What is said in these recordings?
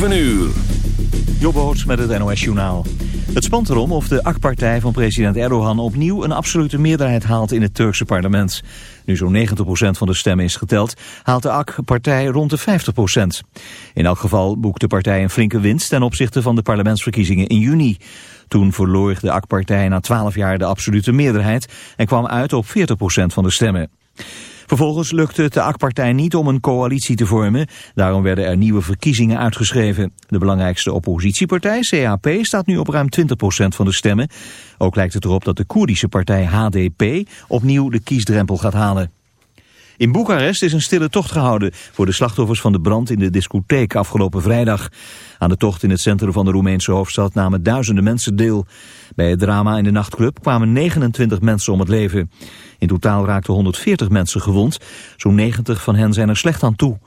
7 uur. Jobboots met het NOS Journaal. Het spant erom of de AK-partij van president Erdogan opnieuw een absolute meerderheid haalt in het Turkse parlement. Nu zo'n 90% van de stemmen is geteld, haalt de AK-partij rond de 50%. In elk geval boekt de partij een flinke winst ten opzichte van de parlementsverkiezingen in juni. Toen verloor de AK-partij na 12 jaar de absolute meerderheid en kwam uit op 40% van de stemmen. Vervolgens lukte het de AK-partij niet om een coalitie te vormen. Daarom werden er nieuwe verkiezingen uitgeschreven. De belangrijkste oppositiepartij, CAP, staat nu op ruim 20% van de stemmen. Ook lijkt het erop dat de Koerdische partij HDP opnieuw de kiesdrempel gaat halen. In Boekarest is een stille tocht gehouden voor de slachtoffers van de brand in de discotheek afgelopen vrijdag. Aan de tocht in het centrum van de Roemeense hoofdstad namen duizenden mensen deel. Bij het drama in de nachtclub kwamen 29 mensen om het leven. In totaal raakten 140 mensen gewond. Zo'n 90 van hen zijn er slecht aan toe.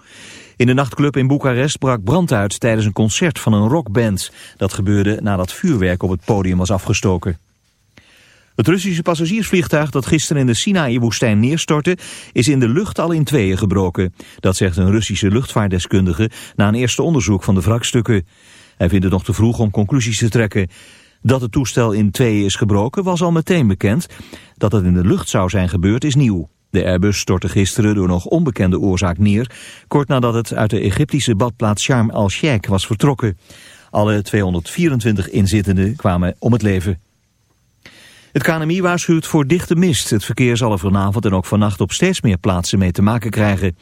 In de nachtclub in Boekarest brak brand uit tijdens een concert van een rockband. Dat gebeurde nadat vuurwerk op het podium was afgestoken. Het Russische passagiersvliegtuig dat gisteren in de Sinaï-woestijn neerstortte... is in de lucht al in tweeën gebroken. Dat zegt een Russische luchtvaartdeskundige na een eerste onderzoek van de wrakstukken. Hij vindt het nog te vroeg om conclusies te trekken. Dat het toestel in tweeën is gebroken was al meteen bekend. Dat het in de lucht zou zijn gebeurd is nieuw. De Airbus stortte gisteren door nog onbekende oorzaak neer... kort nadat het uit de Egyptische badplaats Sharm el-Sheikh was vertrokken. Alle 224 inzittenden kwamen om het leven. Het KNMI waarschuwt voor dichte mist. Het verkeer zal er vanavond en ook vannacht op steeds meer plaatsen mee te maken krijgen.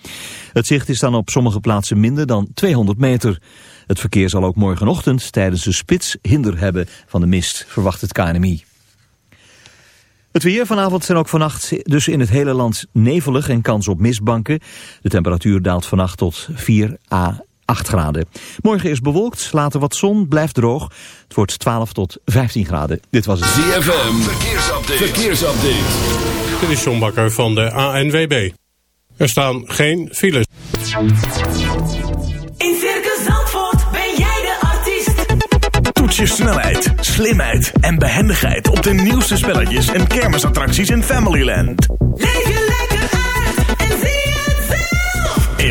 Het zicht is dan op sommige plaatsen minder dan 200 meter. Het verkeer zal ook morgenochtend tijdens de spits hinder hebben van de mist, verwacht het KNMI. Het weer vanavond en ook vannacht dus in het hele land nevelig en kans op mistbanken. De temperatuur daalt vannacht tot 4 à 8 graden. Morgen is bewolkt, later wat zon, blijft droog. Het wordt 12 tot 15 graden. Dit was het ZFM, verkeersupdate. verkeersupdate. Dit is John Bakker van de ANWB. Er staan geen files. In Circus Zandvoort ben jij de artiest. Toets je snelheid, slimheid en behendigheid op de nieuwste spelletjes en kermisattracties in Familyland. Leef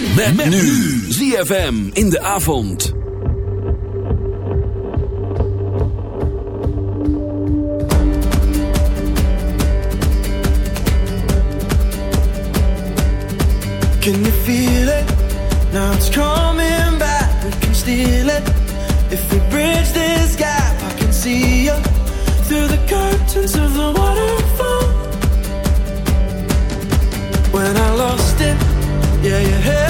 Met, met nu. ZFM in de avond. Can you feel it? Now it's coming back. We can steal it. If we bridge this gap, I can see you through the curtains of the waterfall. When I lost it, yeah, you held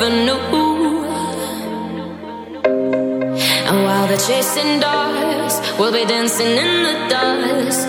never knew. And while they're chasing dogs, we'll be dancing in the dust.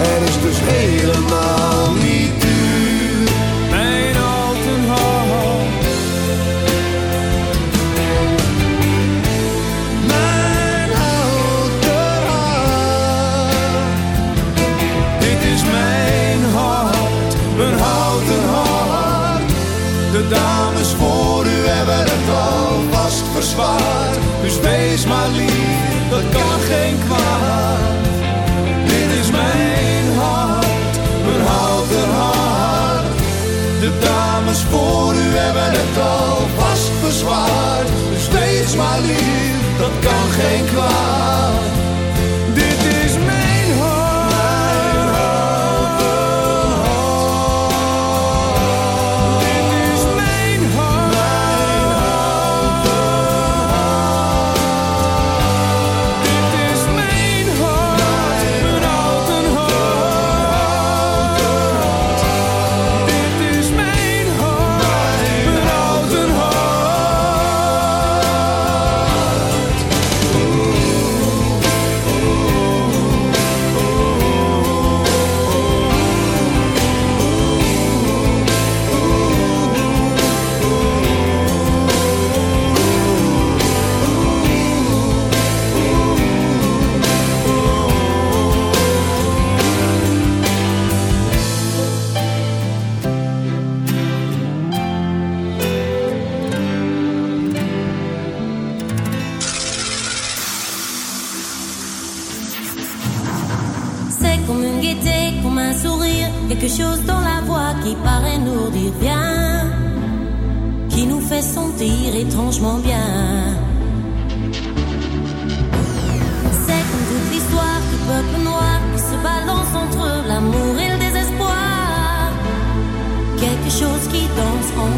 Er is dus helemaal niet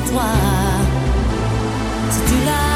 toi. Si tu l'as.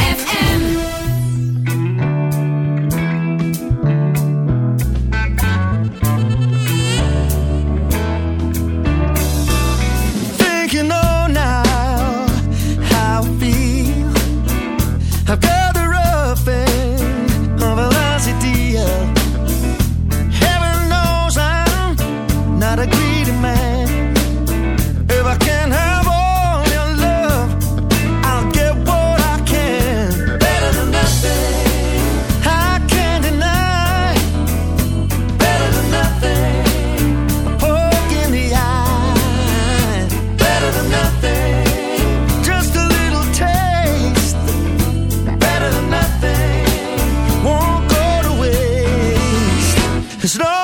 There's no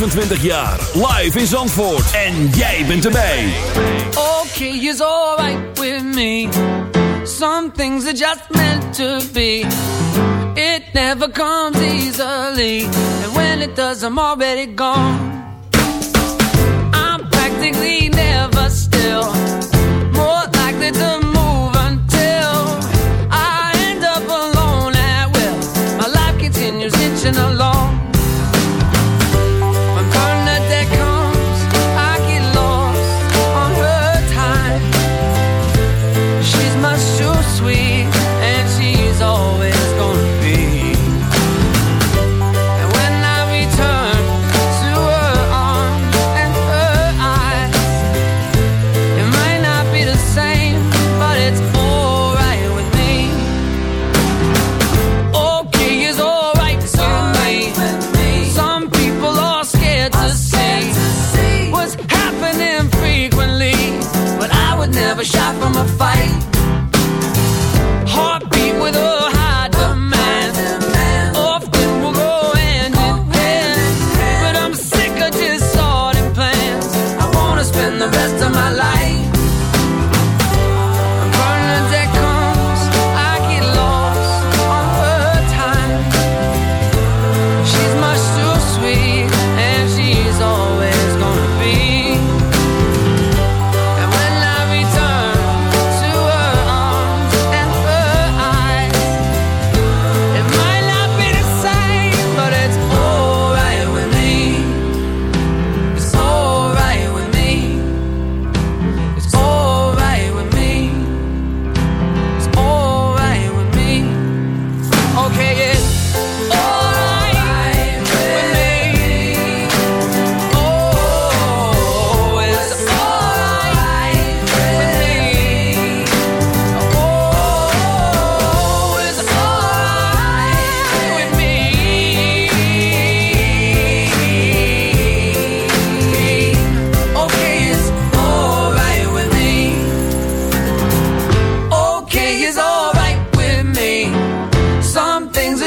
25 jaar. Live in Zandvoort. En jij bent erbij. Okay is alright with me. Some things are just meant to be. It never comes easily. And when it does, I'm already gone.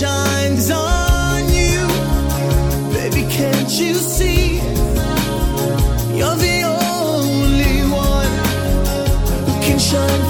shines on you. Baby, can't you see? You're the only one who can shine.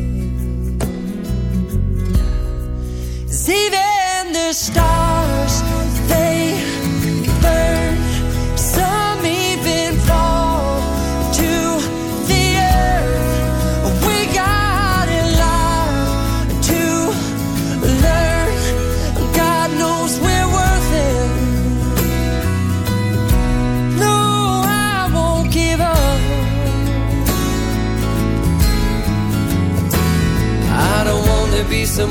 star.